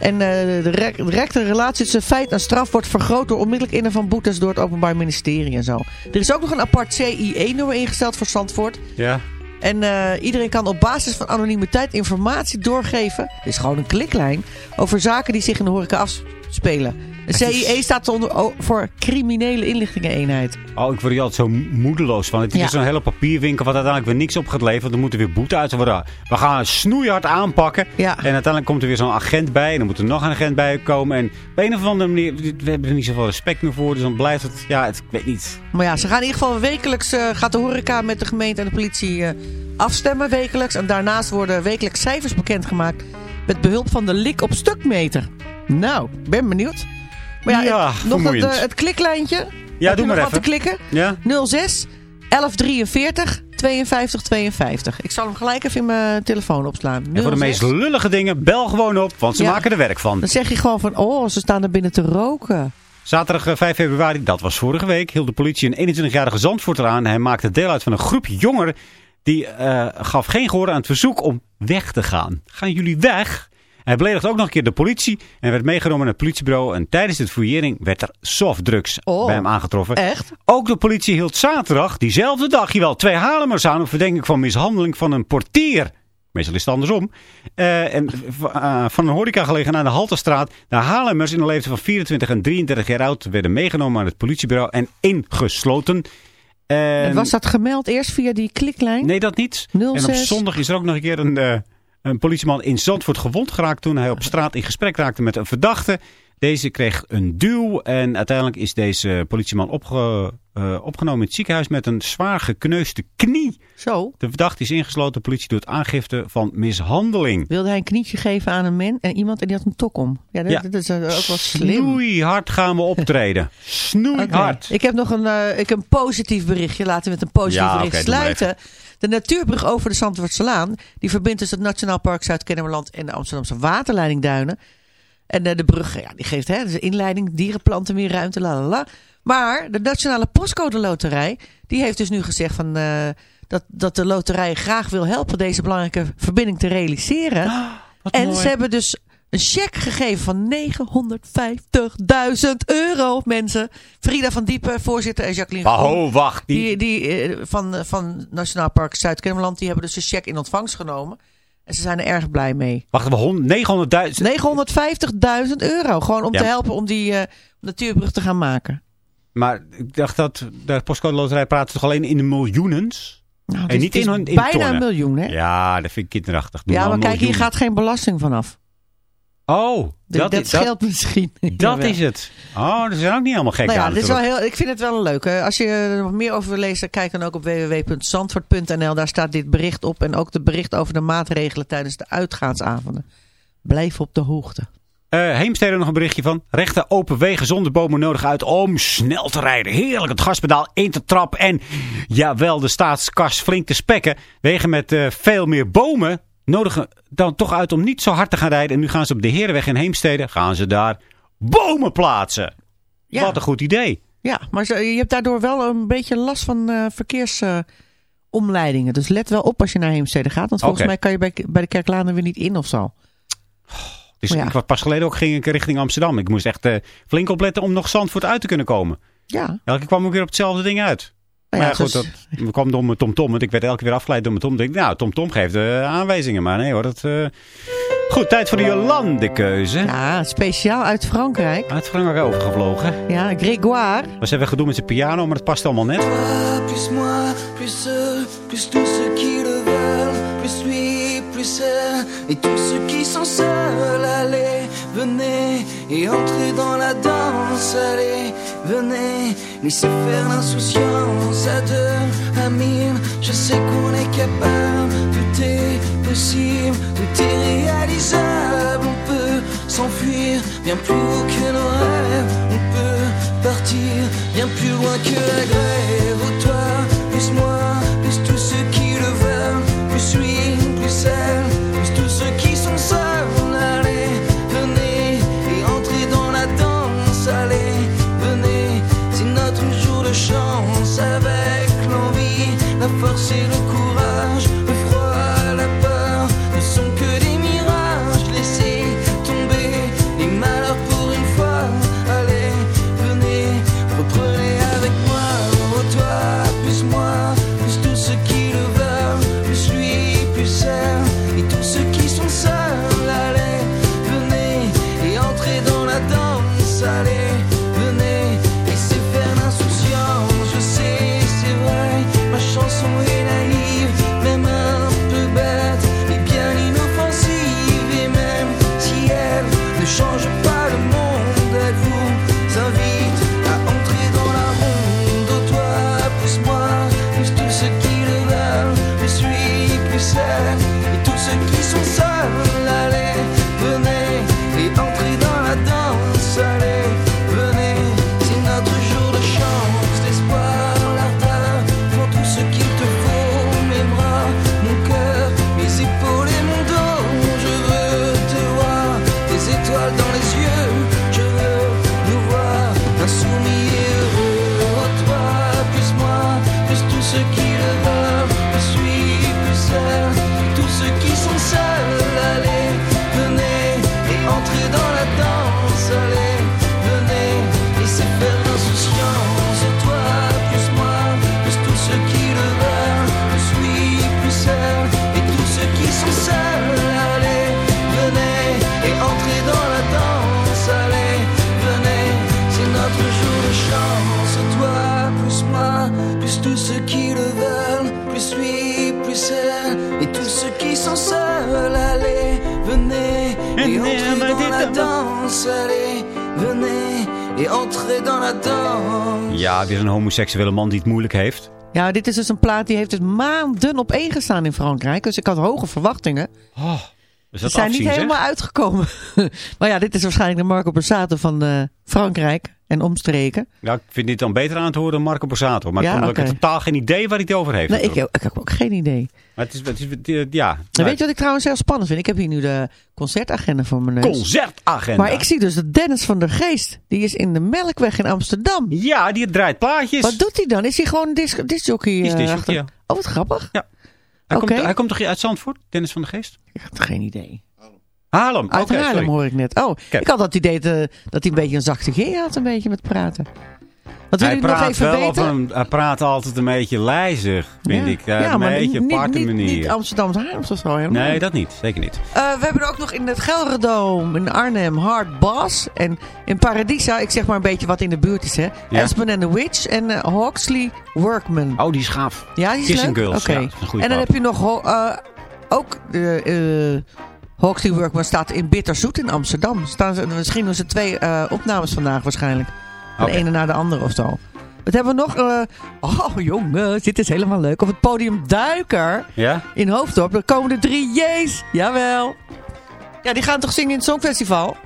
En eh, de rec- de directe relatie tussen feit en straf wordt vergroot door onmiddellijk innen van boetes door het Openbaar Ministerie en zo. Er is ook nog een apart CIE-nummer ingesteld voor Zandvoort. Ja. En eh, iedereen kan op basis van anonimiteit informatie doorgeven. Het is gewoon een kliklijn. Over zaken die zich in de horeca afspelen. De CIE staat onder, o- voor Criminele Inlichtingeneenheid. Oh, ik word hier altijd zo moedeloos van. Het is zo'n hele papierwinkel wat uiteindelijk weer niks op gaat leveren. Er moeten weer boete uit worden. We gaan snoeihard aanpakken. Ja. En uiteindelijk komt er weer zo'n agent bij. En dan moet er nog een agent bij komen. En op een of andere manier, we hebben er niet zoveel respect meer voor. Dus dan blijft het, ja, het, ik weet niet. Maar ja, ze gaan in ieder geval wekelijks, eh, gaat de horeca met de gemeente en de politie eh, afstemmen wekelijks. En daarnaast worden wekelijks cijfers bekendgemaakt met behulp van de lik op stukmeter. Nou, ben benieuwd. Maar ja, Ja, het, nog eh, het kliklijntje. Ja, doe maar even. te klikken? Ja? 06 1143 52 52. Ik zal hem gelijk even in mijn telefoon opslaan. En voor de 06. meest lullige dingen, bel gewoon op. Want ze Ja. maken er werk van. Dan zeg je gewoon van, oh, ze staan er binnen te roken. Zaterdag eh, 5 februari, dat was vorige week, hield de politie een 21-jarige Zandvoorter aan. Hij maakte deel uit van een groep jongeren. Die eh, gaf geen gehoor aan het verzoek om weg te gaan. Gaan jullie weg? Hij beledigde ook nog een keer de politie en werd meegenomen naar het politiebureau. En tijdens de fouillering werd er softdrugs Oh. bij hem aangetroffen. Echt? Ook de politie hield zaterdag, diezelfde dag, jawel, twee Haarlemmers aan op verdenking van mishandeling van een portier. Meestal is het andersom. Eh, en eh, van een horecagelegenheid aan de Halterstraat. De Haarlemmers in de leeftijd van 24 en 33 jaar oud werden meegenomen aan het politiebureau en ingesloten. En- En was dat gemeld eerst via die kliklijn? Nee, dat niet. En op 06. zondag is er ook nog een keer een, eh, een politieman in Zandvoort gewond geraakt toen hij op straat in gesprek raakte met een verdachte. Deze kreeg een duw en uiteindelijk is deze politieman opge- eh, opgenomen in het ziekenhuis met een zwaar gekneusde knie. Zo. De verdachte is ingesloten. De politie doet aangifte van mishandeling. Wilde hij een knietje geven aan een man en iemand en die had een tok om. Ja, dat, Ja. dat is ook wel slim. Snoeihard gaan we optreden. Snoeihard. Ik heb nog een, eh, ik heb een positief berichtje. Laten we met een positief Ja, bericht sluiten. De natuurbrug over de Zandvoortselaan. Die verbindt dus het Nationaal Park Zuid-Kennemerland en de Amsterdamse waterleiding Duinen. En eh, de brug, ja, die geeft hè, dus inleiding, dierenplanten, meer ruimte, la la la. Maar de Nationale Postcode Loterij, die heeft dus nu gezegd van, eh, dat, dat de loterij graag wil helpen deze belangrijke verbinding te realiseren. Wat En mooi. ze hebben dus een cheque gegeven van 950.000 euro, mensen. Frida van Diepen, voorzitter, en Jacqueline Groen, Oh, wacht. Die, die, die, eh, van, van Nationaal Park Zuid-Kennemerland, die hebben dus een cheque in ontvangst genomen. En ze zijn er erg blij mee. wacht, we hond- 900.000. 950.000 euro, gewoon om Ja. te helpen om die eh, natuurbrug te gaan maken. Maar ik dacht dat de postcode loterij praat toch alleen in de miljoenens? Nou, En niet in, bijna tonnen. een miljoen, hè? Ja, Ja, dat vind ik kinderachtig. Doe maar kijk, hier gaat geen belasting vanaf. Oh, Dus dat, dat, is- dat, scheelt misschien. dat is het. Oh, dat zijn ook niet helemaal gek Nou ja, aan dit is wel heel, ik vind het wel leuk. hè. Als je er nog meer over wil lezen, kijk dan ook op www.zandvoort.nl. Daar staat dit bericht op. En ook de bericht over de maatregelen tijdens de uitgaansavonden. Blijf op de hoogte. Eh Heemstede nog een berichtje van. Rechte open wegen zonder bomen nodig uit om snel te rijden. Heerlijk het gaspedaal in te trappen. En jawel, de staatskas flink te spekken. Wegen met eh, veel meer bomen nodigen dan toch uit om niet zo hard te gaan rijden. En nu gaan ze op de Herenweg in Heemstede. Gaan ze daar bomen plaatsen. Ja. Wat een goed idee. Ja, maar je hebt daardoor wel een beetje last van eh verkeersomleidingen. dus let wel op als je naar Heemstede gaat. Want volgens mij kan je bij, bij de Kerklanen er weer niet in of zo. Dus ja. ik pas geleden ook ging ik richting Amsterdam. Ik moest echt eh, flink opletten om nog Zandvoort uit te kunnen komen. Ja, Elke keer kwam ik weer op hetzelfde ding uit. Maar ja, het goed, dat we kwam door mijn TomTom. Want ik werd elke keer weer afgeleid door mijn Tom. Ik denk, nou, TomTom geeft eh, aanwijzingen. Maar nee hoor, dat... eh, Goed, tijd voor de Jolande-keuze. ja, speciaal uit Frankrijk. Uit Frankrijk overgevlogen. Ja, Grégoire. Was even gedoe met zijn piano, maar het past allemaal net. plus moi, plus eux, plus tous ceux qui le veulent, plus lui, plus elle, et tous ceux qui sont seuls, allez, venez, et entrez dans la danse, allez, venez, laissez faire l'insouciance à deux, à je sais qu'on est capable, tout est possible, tout est réalisable, on peut s'enfuir bien plus haut que nos rêves, on peut partir bien plus loin que la grève. Oh, toi, plus moi, plus tous ceux qui le veulent, plus lui, plus elle, la force et le courage, homoseksuele man die het moeilijk heeft. Ja, dit is dus een plaat die heeft dus maanden op één gestaan in Frankrijk. Dus ik had hoge verwachtingen. Oh, is Ze zijn afzien, niet zeg? helemaal uitgekomen. maar ja, dit is waarschijnlijk de Marco Borsato van eh, Frankrijk en omstreken. Ja, ik vind dit dan beter aan te horen dan Marco Borsato. Maar Ja, ik heb totaal geen idee waar hij het over heeft. Nee, ik, ik heb ook geen idee. Maar het is, het is, ja. Nou, weet je wat ik trouwens heel spannend vind? Ik heb hier nu de concertagenda voor mijn neus. Concertagenda. Maar ik zie dus dat Dennis van der Geest, die is in de Melkweg in Amsterdam. Ja, die draait plaatjes. Wat doet hij dan? Is hij gewoon disc, discjockey? Is eh, discjockey, achter- Oh, wat grappig. Ja. Hij, komt, hij komt toch uit Zandvoort, Dennis van de Geest? Ik had geen idee. Haarlem. Uit Oké, Haarlem sorry. hoor ik net. Oh, ik had dat idee te- dat hij een beetje een zachte G had, een beetje met praten. Wat wil Hij nog praat, even wel weten? op een, hij praat altijd een beetje lijzig, vind Ja. ik. Ja, Ja, een maar beetje niet, aparte niet, manier. niet Amsterdamse Haarlems of zo helemaal. nee, dat niet. Zeker niet. Eh, we hebben er ook nog in het Gelredome in Arnhem Hard Bass. En in Paradisa, ik zeg maar een beetje wat in de buurt is hè. Ja. Aspen and the Witch en eh, Hawksley Workman. Oh, die is gaaf. Ja, die is Kissing leuk? Girls, Oké. ja, dat is een goede en dan heb je nog eh, ook Hawksley Workman staat in Bitterzoet in Amsterdam. Staan ze, misschien doen ze twee eh, opnames vandaag waarschijnlijk. De ene na de andere of zo. Wat hebben we nog? eh, oh jongens, dit is helemaal leuk. Op het podium Duiker Ja? in Hoofddorp. Er komen de drie J's. Jawel. Ja, die gaan toch zingen in het Songfestival?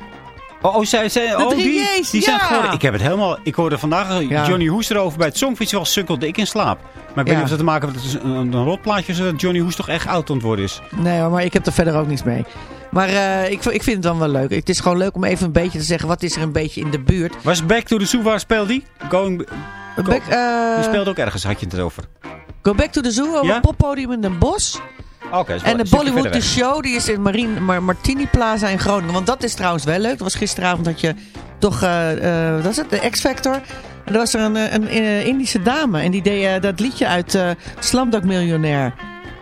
Oh, oh, zij, zij, oh die, J's, die zijn geworden. Ik heb het helemaal... Ik hoorde vandaag Ja. Johnny Hoes erover bij het Songfestival sukkelde ik in slaap. Maar ik weet niet of dat te maken heeft met een, een, een rotplaatje zodat Johnny Hoes toch echt oud aan het worden is. Nee maar ik heb er verder ook niets mee. Maar eh, ik, ik vind het dan wel leuk. Het is gewoon leuk om even een beetje te zeggen, wat is er een beetje in de buurt. Was Back to the Zoo, waar speelde die? Going, Back, eh, die speelde ook ergens, had je het erover. Go Back to the Zoo, op het poppodium in Den Bosch. En de Bollywood weg. Show, die is in Marine, Mar- Martini Plaza in Groningen. Want dat is trouwens wel leuk. Dat was gisteravond dat je toch, eh eh, wat is het, de X-Factor. En er was er een, eh, een, eh, Indische dame. En die deed eh, dat liedje uit eh Slumdog Millionaire.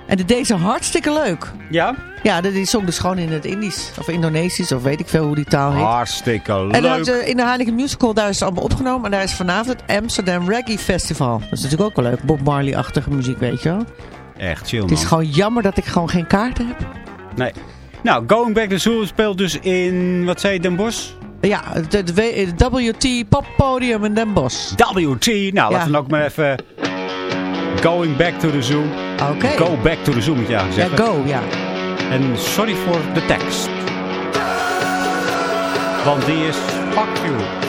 En die deed ze hartstikke leuk. Ja? Ja, die, zong dus gewoon in het Indisch. Of Indonesisch, of weet ik veel hoe die taal heet. Hartstikke En dan leuk. had je in de Heineken Musical, daar is het allemaal opgenomen. En daar is vanavond het Amsterdam Reggae Festival. Dat is natuurlijk ook wel leuk. Bob Marley-achtige muziek, weet je wel. Echt chill, Het is man. gewoon jammer dat ik gewoon geen kaarten heb. Nee. Nou, Going Back to the Zoo speelt dus in, wat zei je, Den Bosch? Ja, het WT Pop Podium in Den Bosch. WT. Nou, laten we dan ook maar even... Going Back to the Zoo. Oké. Go Back to the Zoo, moet je eigenlijk Ja, zeggen. go, ja. En sorry voor de tekst. Want die is fuck. You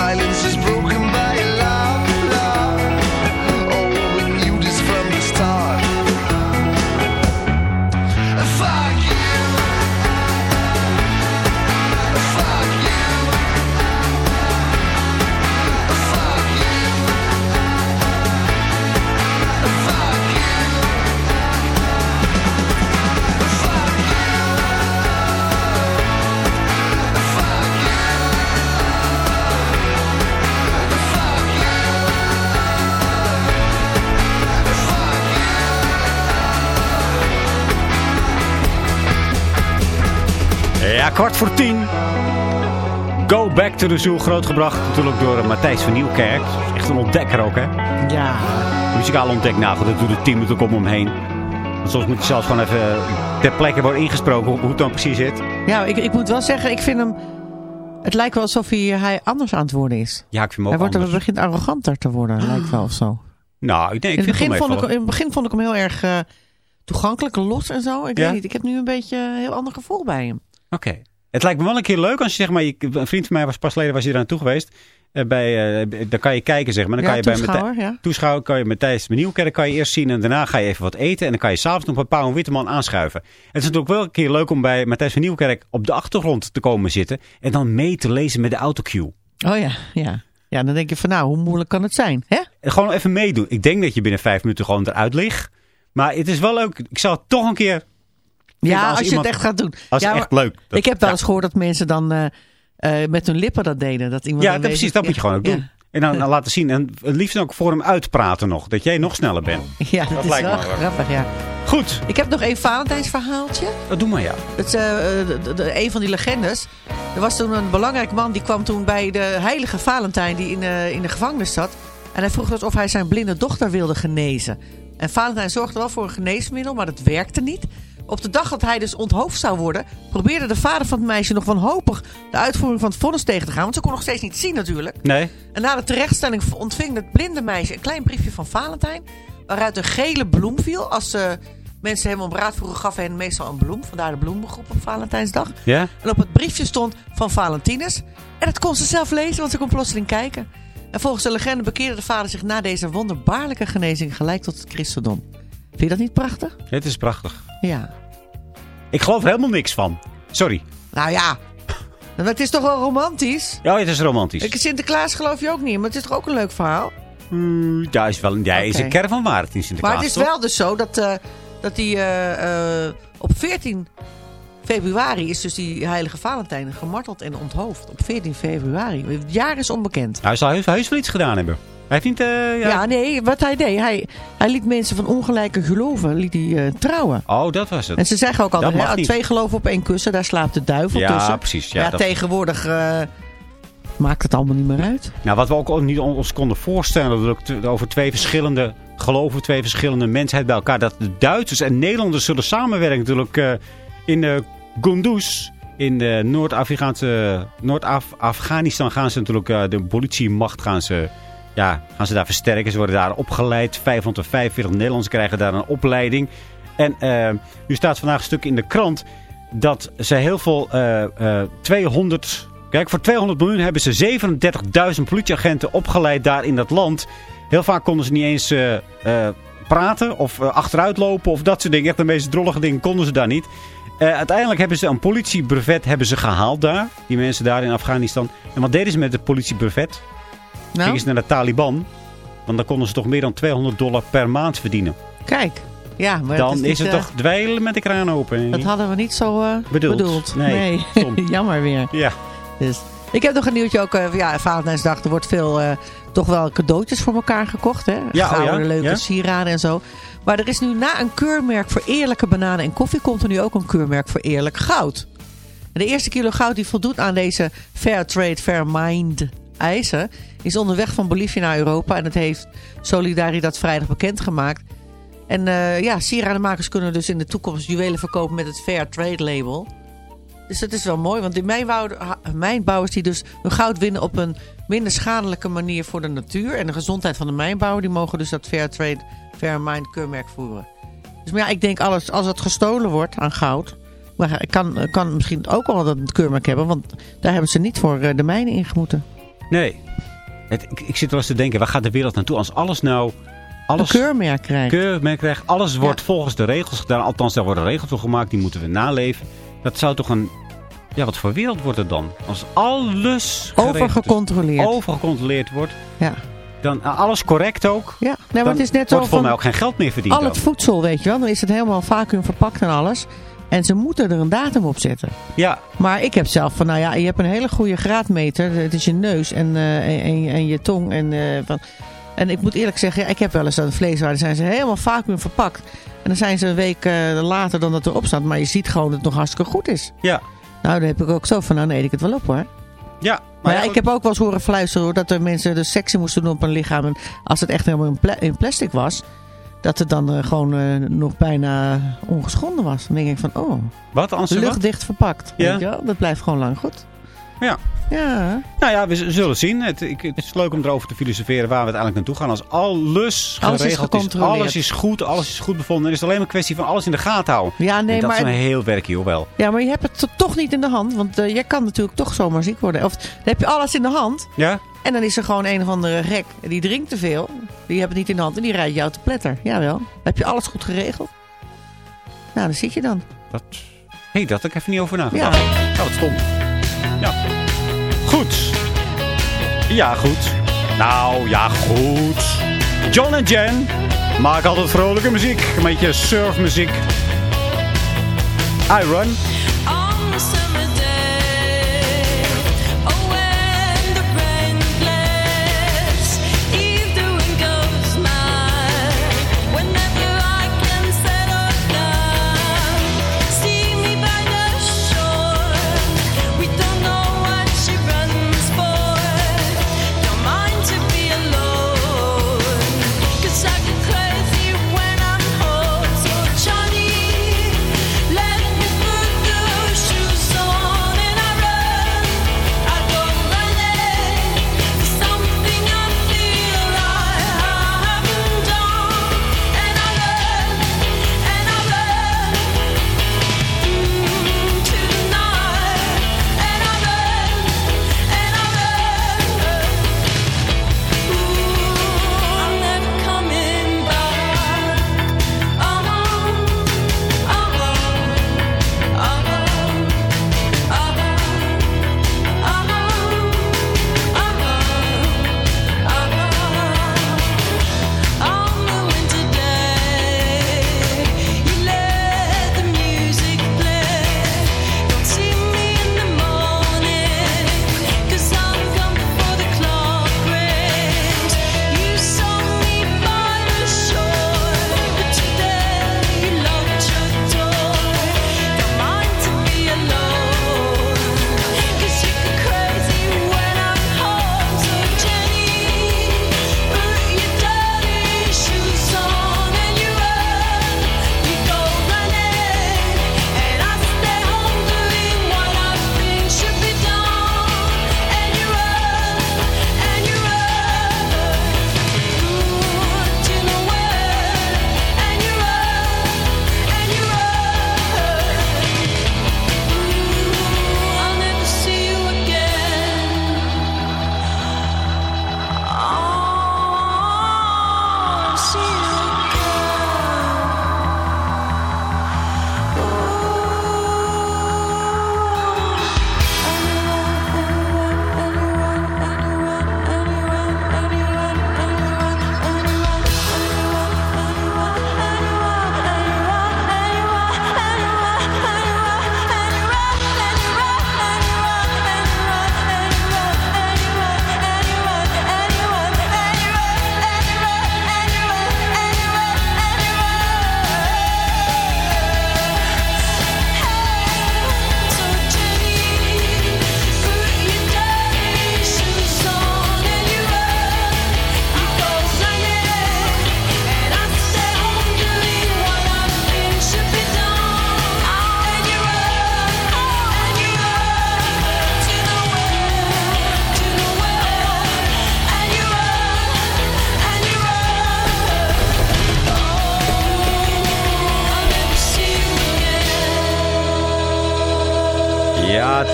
Silence is broken kwart voor tien. Go Back to the Zoo, grootgebracht natuurlijk door Matthijs van Nieuwkerk. Echt een ontdekker ook, hè? Ja. Muzikaal ontdek. Nou dat doet het team natuurlijk om hem heen. Want soms moet je zelfs gewoon even ter plekke worden ingesproken hoe het dan precies zit. Ja, ik, ik moet wel zeggen, ik vind hem... Het lijkt wel alsof hij, hij anders aan het worden is. Ja, ik vind hem ook Hij wordt, anders. hij begint arroganter te worden, lijkt wel of zo. Nou, ik denk, In ik het, vind begin vond ik, in het begin vond ik hem heel erg eh, toegankelijk, los en zo. Ik Ja? weet niet, ik heb nu een beetje een heel ander gevoel bij hem. Oké. Het lijkt me wel een keer leuk als je zeg maar, je- een vriend van mij was pas geleden was hier aan toe geweest. Eh, bij, eh, dan kan je kijken zeg maar. Dan Ja, kan je bij toeschouwer, ja. toeschouwer kan je Matthijs Nieuwkerk kan je eerst zien en daarna ga je even wat eten. En dan kan je s'avonds nog bij Pauw Witteman aanschuiven. Het is natuurlijk wel een keer leuk om bij Matthijs van Nieuwkerk op de achtergrond te komen zitten. En dan mee te lezen met de autocue. Oh ja, ja. Ja, dan denk je van nou, hoe moeilijk kan het zijn? Hè? En gewoon even meedoen. Ik denk dat je binnen vijf minuten gewoon eruit ligt. Maar het is wel leuk. Ik zou het toch een keer... Ja, als als, je het echt gaat doen. Als ja, echt leuk. Dat- ik heb wel ja. eens gehoord dat mensen dan eh, eh, met hun lippen dat deden. Dat iemand Ja, dat, precies. Dat moet je gewoon ook doen. En dan, laten zien. En het liefst ook voor hem uitpraten nog. Dat jij nog sneller bent. Ja, dat, Dat is lijkt wel me grappig, ja. Goed. Ik heb nog één Valentijnsverhaaltje. Dat doe maar ja. Is eh, de- de- een van die legendes. Er was toen een belangrijk man die kwam toen bij de heilige Valentijn die in, in de gevangenis zat. En hij vroeg dus of hij zijn blinde dochter wilde genezen. En Valentijn zorgde wel voor een geneesmiddel, maar dat werkte niet. Op de dag dat hij dus onthoofd zou worden, probeerde de vader van het meisje nog wanhopig de uitvoering van het vonnis tegen te gaan. Want ze kon nog steeds niet zien natuurlijk. Nee. En na de terechtstelling ontving het blinde meisje een klein briefje van Valentijn. Waaruit een gele bloem viel. Als eh, mensen hem om raad vroegen, gaf hij hen meestal een bloem. Vandaar de bloemengroep op Valentijnsdag. Ja? En op het briefje stond van Valentinus. En dat kon ze zelf lezen, want ze kon plotseling kijken. En volgens de legende bekeerde de vader zich na deze wonderbaarlijke genezing gelijk tot het christendom. Vind je dat niet prachtig? Het is prachtig. Ja. Ik geloof er helemaal niks van. Sorry. Nou ja, maar het is toch wel romantisch? Ja, het is romantisch. Ik, Sinterklaas geloof je ook niet, maar het is toch ook een leuk verhaal? Hmm, ja, is wel een, ja, is een kern van waarheid in Sinterklaas, Maar het is toch? wel dus zo dat, eh, dat die eh, eh, op 14 februari is dus die heilige Valentijn gemarteld en onthoofd. Op 14 februari. Het jaar is onbekend. Hij zou heus, heus wel iets gedaan hebben. Hij niet... eh, ja. Ja, nee, wat hij deed. Hij, hij liet mensen van ongelijke geloven liet hij, eh, trouwen. Oh, dat was het. En ze zeggen ook altijd, hè, niet. twee geloven op één kussen, daar slaapt de duivel Ja, tussen. precies, ja, dat- tegenwoordig eh, maakt het allemaal niet meer uit. Nou, wat we ook niet on- ons konden voorstellen, dat ook t- over twee verschillende geloven, twee verschillende mensheid bij elkaar, dat de Duitsers en Nederlanders zullen samenwerken natuurlijk in uh, Kunduz. In de Noord-Afghanistan gaan ze natuurlijk, de politiemacht gaan ze, ja, gaan ze daar versterken. Ze worden daar opgeleid. 545 Nederlanders krijgen daar een opleiding. En eh, nu staat vandaag een stuk in de krant dat ze heel veel, eh, eh, 200... Kijk, voor 200 miljoen hebben ze 37.000 politieagenten opgeleid daar in dat land. Heel vaak konden ze niet eens eh, eh, praten of eh, achteruit lopen of dat soort dingen. Echt de meest drollige dingen konden ze daar niet. Eh, uiteindelijk hebben ze een politiebrevet hebben ze gehaald daar. Die mensen daar in Afghanistan. En wat deden ze met het politiebrevet? Nou, Gingen ze naar de Taliban. Want dan konden ze toch meer dan 200 dollar per maand verdienen. kijk. Ja, maar dan het is, het eh, toch dweilen met de kraan open. Dat hadden we niet zo eh, Bedoeld. bedoeld. Nee. Jammer weer. Ja. Dus. Ik heb nog een nieuwtje ook. eh, ja, Valentijnsdag. Er wordt veel, eh, toch wel cadeautjes voor elkaar gekocht. Hè? Ja, oh Gouden, ja? leuke Ja? sieraden en zo. Maar er is nu na een keurmerk voor eerlijke bananen en koffie... komt er nu ook een keurmerk voor eerlijk goud. En de eerste kilo goud die voldoet aan deze Fair Trade, Fair Mind eisen... is onderweg van Bolivia naar Europa. En het heeft Solidaridad vrijdag bekendgemaakt. En eh, ja, sieradenmakers kunnen dus in de toekomst juwelen verkopen met het Fair Trade label... Dus dat is wel mooi, want die mijnbouwers die dus hun goud winnen op een minder schadelijke manier voor de natuur en de gezondheid van de mijnbouwer, die mogen dus dat Fair Trade, Fair Mind keurmerk voeren. Dus maar ja, ik denk alles, als het gestolen wordt aan goud, maar kan, kan misschien ook wel dat keurmerk hebben, want daar hebben ze niet voor eh, de mijnen ingemoeten. Nee. Het, ik, ik zit wel eens te denken, waar gaat de wereld naartoe als alles nou... Alles Een keurmerk krijgt. keurmerk krijgt. Alles wordt volgens de regels gedaan. Althans, daar worden regels voor gemaakt. Die moeten we naleven. Dat zou toch een... Ja, wat voor wereld wordt het dan? Als alles Overgecontroleerd. overgecontroleerd wordt. Ja. Dan eh, alles correct ook. Ja, nee, maar dan het is net wordt zo volgens mij van ook geen geld meer verdiend. al het voedsel, weet je wel. Dan is het helemaal vacuüm verpakt en alles. En ze moeten er een datum op zetten. Ja, Maar ik heb zelf van, nou ja, je hebt een hele goede graadmeter. Het is je neus en, eh, en, en, je- tong. En, eh, van, en ik moet eerlijk zeggen, ja, ik heb wel eens een vleeswaar. Dan zijn ze helemaal vacuüm verpakt. En dan zijn ze een week eh, later dan dat erop staat. Maar je ziet gewoon dat het nog hartstikke goed is. ja. Nou, dan heb ik ook zo van, nou nee, eet ik het wel op hoor. Ja, Maar ja, ja, ik heb ook wel eens horen fluisteren hoor, dat er mensen de sexy moesten doen op hun lichaam. En als het echt helemaal in, pla- in plastic was, dat het dan eh, gewoon eh, nog bijna ongeschonden was. Dan denk ik van, oh, Wat, luchtdicht verpakt. Ja. Weet je wel? Dat blijft gewoon lang goed. Ja. Ja. Nou ja, we zullen zien. Het, ik, het is leuk om erover te filosoferen waar we uiteindelijk naartoe gaan. Als alles geregeld is, alles is goed, alles is goed bevonden. Dan is het alleen maar een kwestie van alles in de gaten houden. Ja, nee, en dat maar, is een heel werk hier wel. ja, maar je hebt het to- toch niet in de hand. Want eh, je kan natuurlijk toch zomaar ziek worden. Of dan heb je alles in de hand. Ja? En dan is er gewoon een of andere gek. Die drinkt te veel. Die heeft het niet in de hand. En die rijdt jou te pletter. Jawel. Heb je alles goed geregeld? Nou, daar zit je dan. Dat... Hé, dat had ik even niet over nagedacht. Ja, wat stom. Ja. Goed. Ja, goed. Nou, ja, goed. John en Jen maken altijd vrolijke muziek. Een beetje surfmuziek. I Run.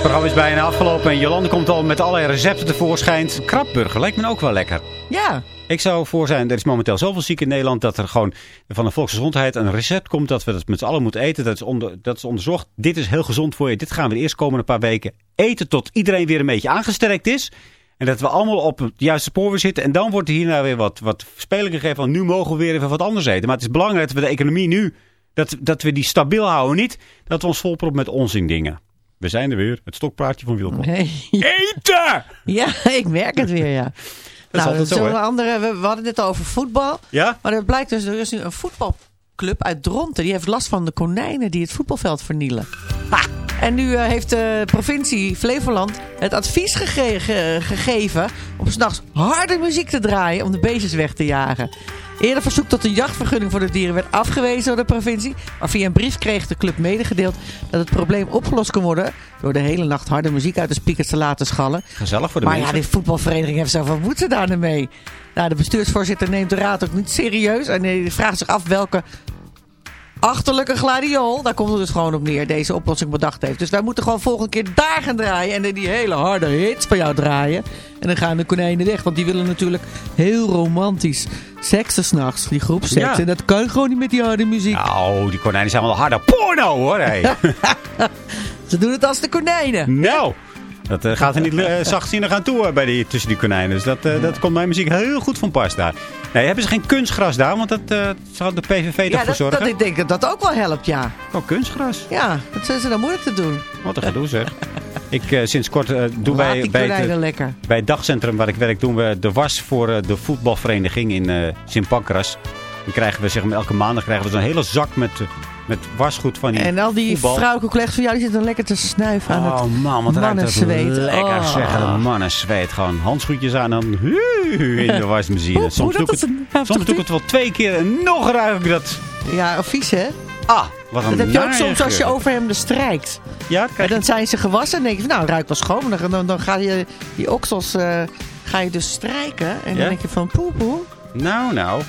Programma is bijna afgelopen en Jolande komt al met allerlei recepten tevoorschijn. Krabburger lijkt me ook wel lekker. Ja, Ik zou voor zijn, er is momenteel zoveel ziek in Nederland dat er gewoon van de volksgezondheid een recept komt dat we dat met z'n allen moeten eten. Dat is, onder, dat is onderzocht. Dit is heel gezond voor je. Dit gaan we de eerst komende paar weken eten tot iedereen weer een beetje aangesterkt is. En dat we allemaal op het juiste spoor weer zitten. En dan wordt er hierna weer wat, wat speling gegeven van nu mogen we weer even wat anders eten. Maar het is belangrijk dat we de economie nu, dat, dat we die stabiel houden. Niet dat we ons volproppen met onzin dingen. We zijn er weer. Het stokpraatje van Wilco. nee. Eten! ja, ik merk het weer, ja. Dat nou, zo, we andere, we, we hadden het over voetbal. Ja? Maar er blijkt dus, er is nu een voetbalclub uit Dronten. Die heeft last van de konijnen die het voetbalveld vernielen. Ha! En nu eh, heeft de provincie Flevoland het advies gege- ge- gegeven... om s'nachts harde muziek te draaien om de beestjes weg te jagen. Eerder verzoek tot een jachtvergunning voor de dieren werd afgewezen door de provincie. Maar via een brief kreeg de club medegedeeld dat het probleem opgelost kon worden... door de hele nacht harde muziek uit de speakers te laten schallen. Gezellig voor de Maar ja, mensen. die voetbalvereniging heeft zo van, moeten ze daar nou mee? Nou, de bestuursvoorzitter neemt de raad ook niet serieus. En hij vraagt zich af welke achterlijke gladiool, daar komt het dus gewoon op neer, deze oplossing bedacht heeft. Dus wij moeten gewoon volgende keer daar gaan draaien en dan die hele harde hits van jou draaien. En dan gaan de konijnen weg, want die willen natuurlijk heel romantisch seksen s'nachts, die groep seks. Ja. En dat kan gewoon niet met die harde muziek. Nou, die konijnen zijn wel harde porno hoor. Hey. Ze doen het als de konijnen. nou, dat eh, gaat er niet uh, zachtzinnig aan toe bij die, tussen die konijnen. Dus dat, eh, dat komt mijn muziek heel goed van pas daar. Nee, hebben ze geen kunstgras daar? Want dat eh zal de PVV Ja, ervoor dat, zorgen. dat, ik denk dat dat ook wel helpt, ja. Oh, kunstgras. Ja, dat zijn ze dan moeilijk te doen. Wat een gedoe zeg. Ik, eh, sinds kort doen wij bij het, lekker. bij het dagcentrum waar ik werk, doen we de was voor de voetbalvereniging in eh Sint Pancras. Dan krijgen we zeg maar, elke maandag krijgen we zo'n hele zak met, met wasgoed van die En al die voetbal. vrouwelijke collega's van jou, die zitten dan lekker te snuiven aan Oh het man, wat ruikt dat mannenzweet. lekker Oh. zeg. De mannen zweet gewoon handschoentjes aan en dan hu, in de wasmachine. Soms, doe ik, het, soms doe ik het wel twee keer en nog ruik ik dat. Ja, vies hè? Ah, wat een Dat heb je ook soms als je over hem strijkt. Ja, En dan zijn ze gewassen en denk je van, nou, ruikt wel schoon. Dan, dan, dan ga je die oksels ga je dus strijken. En Ja? dan denk je van, poe, poe. Nou, nou.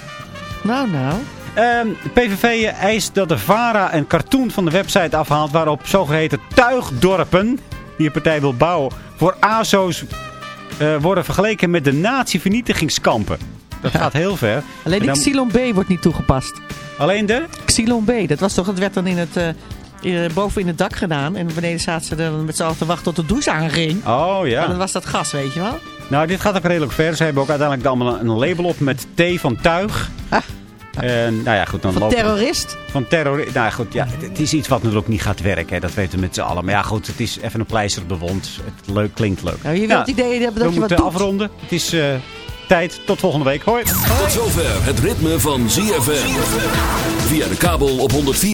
Nou, nou. Ehm, de PVV eist dat de VARA een cartoon van de website afhaalt... waarop zogeheten tuigdorpen, die een partij wil bouwen... voor ASO's eh, worden vergeleken met de nazi-vernietigingskampen. Dat gaat heel ver. Alleen dan- Xylon B wordt niet toegepast. Alleen de? Xylon B, dat was toch, dat werd dan in het, eh, boven in het dak gedaan. En beneden zaten ze dan met z'n allen te wachten tot de douche aanging. Oh En dan ja. was dat gas, weet je wel. Nou, dit gaat ook redelijk ver. Ze hebben ook uiteindelijk allemaal een label op met T van tuig. Ah. En nou ja, goed, dan Van lopen- terrorist. Van terrorist. Nou goed, ja, het, het is iets wat natuurlijk niet gaat werken. Hè. Dat weten we met z'n allen. Maar ja, goed, het is even een pleister op de wond. Het leuk, klinkt leuk. Nou, je wilt Ja, het idee hebben we dat je wat moeten afronden. Het is eh, tijd. Tot volgende week. Hoi. Tot zover het ritme van ZFM. Via de kabel op 104.